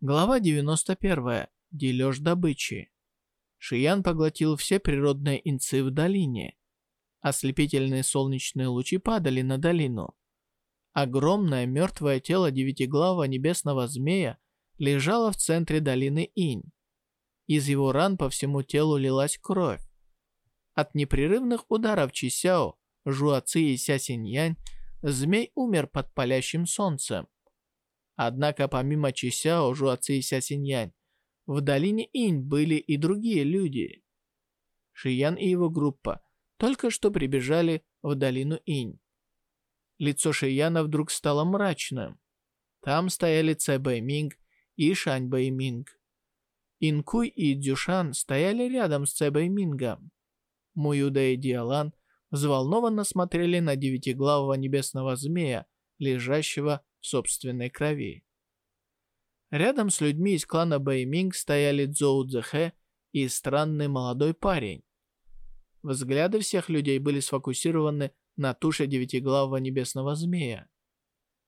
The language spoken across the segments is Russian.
Глава 91. Дележ добычи. Шиян поглотил все природные инцы в долине. Ослепительные солнечные лучи падали на долину. Огромное мертвое тело девятиглавого небесного змея лежало в центре долины Инь. Из его ран по всему телу лилась кровь. От непрерывных ударов Чисяо, Жуаци и Ся Синьянь змей умер под палящим солнцем. Однако помимо Чисяо, Жуаци и Ся Синьянь, в долине Инь были и другие люди. Шиян и его группа только что прибежали в долину Инь. Лицо Шияна вдруг стало мрачным. Там стояли Цэ Бэйминг и Шань Бэйминг. Инкуй и Дюшан стояли рядом с Цэ Бэймингом. Муюда и Диалан взволнованно смотрели на девятиглавого небесного змея, лежащего в собственной крови. Рядом с людьми из клана Бэйминг стояли Цзоу Цзэхэ и странный молодой парень. Взгляды всех людей были сфокусированы на туше девятиглавого небесного змея.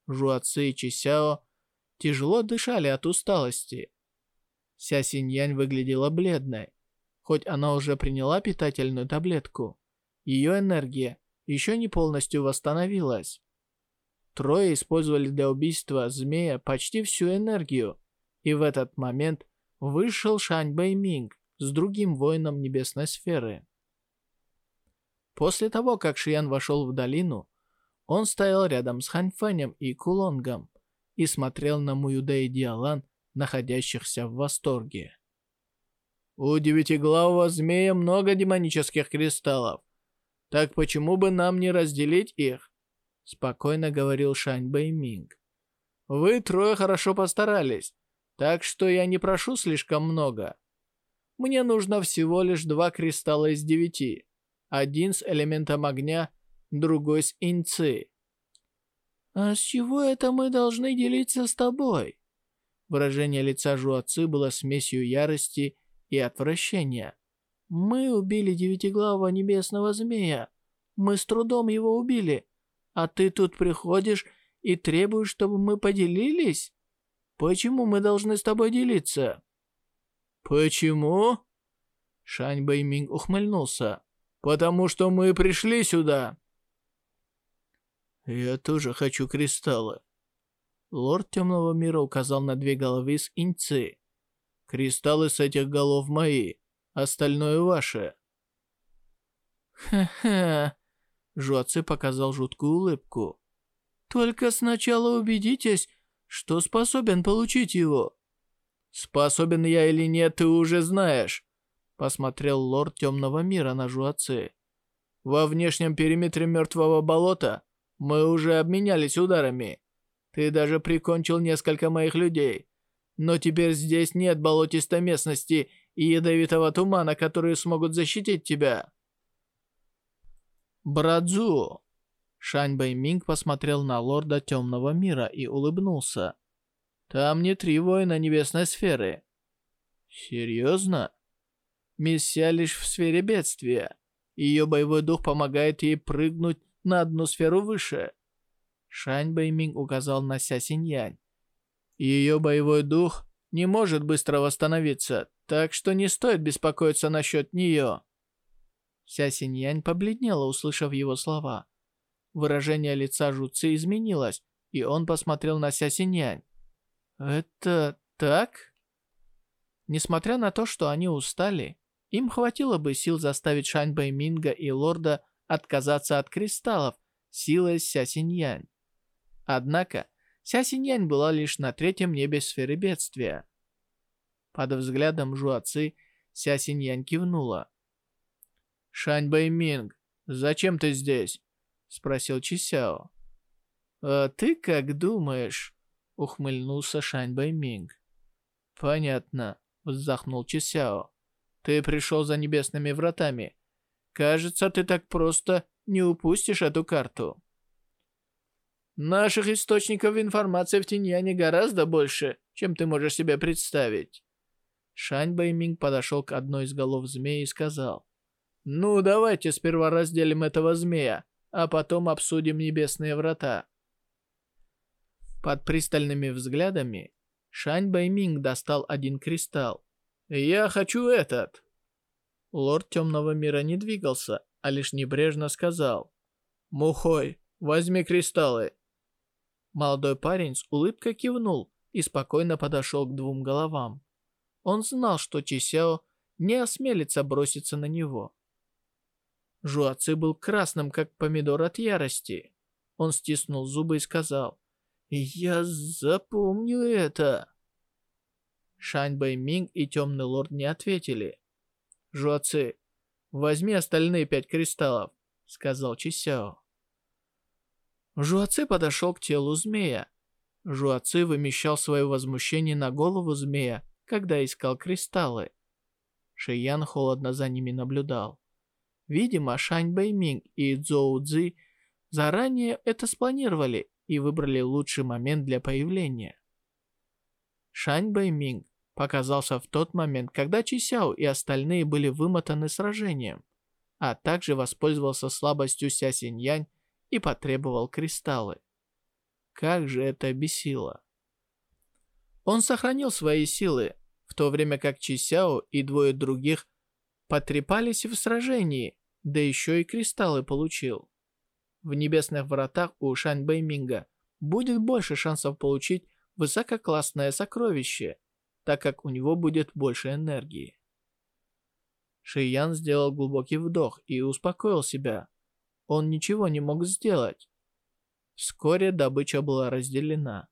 Жуаци и Чисяо тяжело дышали от усталости. Ся Синьянь выглядела бледной. Хоть она уже приняла питательную таблетку, ее энергия еще не полностью восстановилась. Трое использовали для убийства змея почти всю энергию, и в этот момент вышел Шань Бэйминг с другим воином небесной сферы. После того, как Шиян вошел в долину, он стоял рядом с Ханьфэнем и Кулонгом и смотрел на Муюде и Диалан, находящихся в восторге. «У девятиглавого змея много демонических кристаллов. Так почему бы нам не разделить их спокойно говорил Шань Бэйминг. Вы трое хорошо постарались, так что я не прошу слишком много. Мне нужно всего лишь два кристалла из девяти. Один с элементом огня, другой с инцы. «А с чего это мы должны делиться с тобой?» Выражение лица Жуацы было смесью ярости и отвращения. «Мы убили девятиглавого небесного змея. Мы с трудом его убили, а ты тут приходишь и требуешь, чтобы мы поделились? Почему мы должны с тобой делиться?» «Почему?» Шань Бэйминг ухмыльнулся. «Потому что мы пришли сюда». «Я тоже хочу кристаллы». Лорд Темного Мира указал на две головы с иньцы. «Кристаллы с этих голов мои, остальное ваше». «Ха-ха, Жуаци показал жуткую улыбку. «Только сначала убедитесь, что способен получить его». «Способен я или нет, ты уже знаешь», — посмотрел лорд Темного Мира на Жуаци. «Во внешнем периметре Мертвого Болота мы уже обменялись ударами. Ты даже прикончил несколько моих людей. Но теперь здесь нет болотистой местности и ядовитого тумана, которые смогут защитить тебя». Брадзу!» Шань Бэйминг посмотрел на лорда Темного Мира и улыбнулся. «Там не три воина Небесной Сферы». «Серьезно?» «Миссия лишь в сфере бедствия. Ее боевой дух помогает ей прыгнуть на одну сферу выше». Шань Бэйминг указал на Ся Синьянь. «Ее боевой дух не может быстро восстановиться, так что не стоит беспокоиться насчет нее». Ся Синьянь побледнела, услышав его слова. Выражение лица Жуцы изменилось, и он посмотрел на Ся Синьянь. «Это так?» Несмотря на то, что они устали, им хватило бы сил заставить Шань Бэйминга и Лорда отказаться от кристаллов силой Ся Синьянь. Однако, Ся Синьянь была лишь на третьем небе сферы бедствия. Под взглядом Жуацы Ся Синьянь кивнула. «Шань Бэйминг, зачем ты здесь?» — спросил Чисяо. «А ты как думаешь?» — ухмыльнулся Шань Бэйминг. «Понятно», — вздохнул Чисяо. «Ты пришел за небесными вратами. Кажется, ты так просто не упустишь эту карту». «Наших источников информации в Тиньяне гораздо больше, чем ты можешь себе представить». Шань Бэйминг подошел к одной из голов змеи и сказал. Ну, давайте сперва разделим этого змея, а потом обсудим небесные врата. Под пристальными взглядами Шань Байминг достал один кристалл. «Я хочу этот!» Лорд Темного Мира не двигался, а лишь небрежно сказал. «Мухой, возьми кристаллы!» Молодой парень с улыбкой кивнул и спокойно подошел к двум головам. Он знал, что Чисяо не осмелится броситься на него. Жуаци был красным, как помидор от ярости. Он стиснул зубы и сказал, «Я запомню это». Шань Бэйминг и Темный Лорд не ответили. «Жуаци, возьми остальные пять кристаллов», — сказал Чисяо. Жуаци подошел к телу змея. Жуаци вымещал свое возмущение на голову змея, когда искал кристаллы. Шиян холодно за ними наблюдал. Видимо, Шань Бэйминг и Цзоу Цзи заранее это спланировали и выбрали лучший момент для появления. Шань Бэйминг показался в тот момент, когда Чи Сяо и остальные были вымотаны сражением, а также воспользовался слабостью Ся Синьянь и потребовал кристаллы. Как же это бесило. Он сохранил свои силы, в то время как Чи Сяо и двое других потрепались в сражении, да еще и кристаллы получил. В небесных вратах у Шань Бэйминга будет больше шансов получить высококлассное сокровище, так как у него будет больше энергии. Шиян сделал глубокий вдох и успокоил себя. Он ничего не мог сделать. Вскоре добыча была разделена.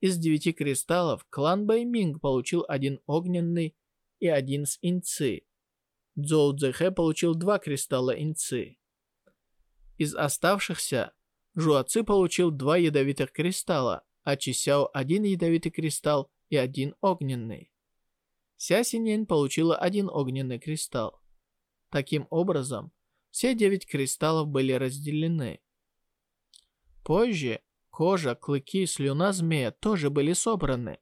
Из девяти кристаллов клан Байминг получил один огненный и один с инцы. Цзоу Цзэхэ получил два кристалла инцы. Из оставшихся Жуаци получил два ядовитых кристалла, а Чисяо один ядовитый кристалл и один огненный. Ся Синьянь получила один огненный кристалл. Таким образом, все девять кристаллов были разделены. Позже кожа, клыки, слюна змея тоже были собраны.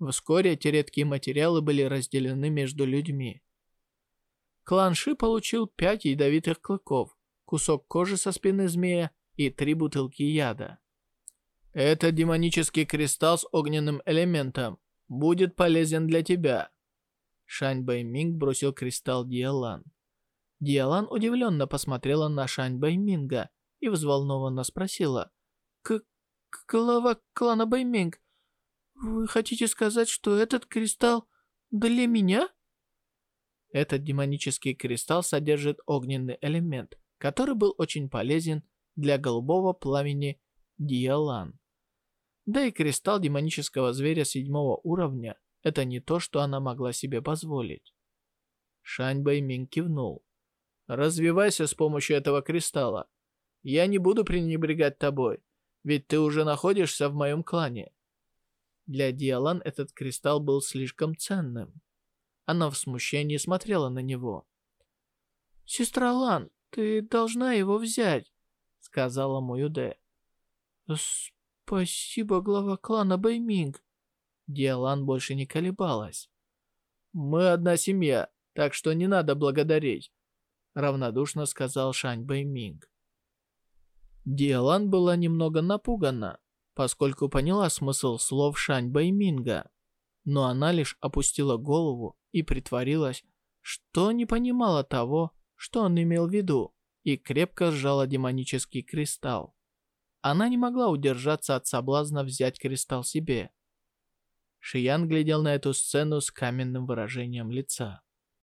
Вскоре эти редкие материалы были разделены между людьми. Клан Ши получил пять ядовитых клыков, кусок кожи со спины змея и три бутылки яда. Это демонический кристалл с огненным элементом. Будет полезен для тебя. Шань Бэйминг бросил кристалл Диалан. Диалан удивленно посмотрела на Шань Бэйминга и взволнованно спросила. «К... глава клана Бэйминг, вы хотите сказать, что этот кристалл для меня?» Этот демонический кристалл содержит огненный элемент, который был очень полезен для голубого пламени Диалан. Да и кристалл демонического зверя седьмого уровня – это не то, что она могла себе позволить. Шань Бэймин кивнул. «Развивайся с помощью этого кристалла. Я не буду пренебрегать тобой, ведь ты уже находишься в моем клане». Для Диалан этот кристалл был слишком ценным. Она в смущении смотрела на него. «Сестра Лан, ты должна его взять», — сказала Муюде. «Спасибо, глава клана Бэйминг». Диалан больше не колебалась. «Мы одна семья, так что не надо благодарить», — равнодушно сказал Шань Бэйминг. Диалан была немного напугана, поскольку поняла смысл слов Шань Бэйминга, но она лишь опустила голову и притворилась, что не понимала того, что он имел в виду, и крепко сжала демонический кристалл. Она не могла удержаться от соблазна взять кристалл себе. Шиян глядел на эту сцену с каменным выражением лица.